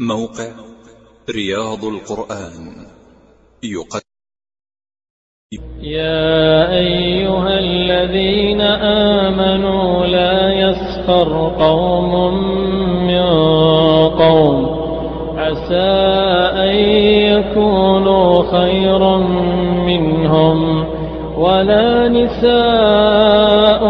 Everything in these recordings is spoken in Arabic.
موقع رياض القرآن. يقدم. يا أيها الذين آمنوا لا يسخر قوم من قوم. عسى أن يكونوا خيرا منهم. ولا نساء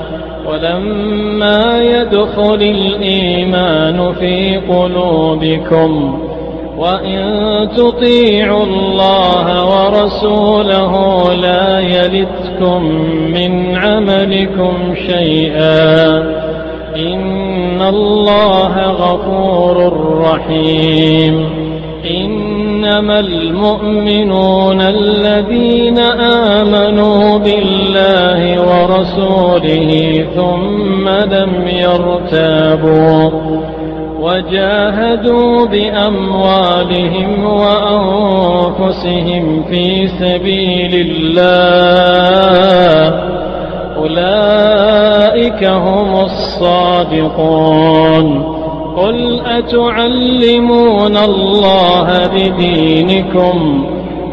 ولما يدخل الإيمان في قلوبكم وإن تطيعوا الله ورسوله لا يلتكم من عملكم شيئا. إن الله غفور رحيم. إنما المؤمنون الذين آمنوا بالله ورسوله ثم لم يرتابوا وجاهدوا بأموالهم وأنفسهم في سبيل الله. أولئك هم الصادقون. قل أتعلمون الله بدينكم؟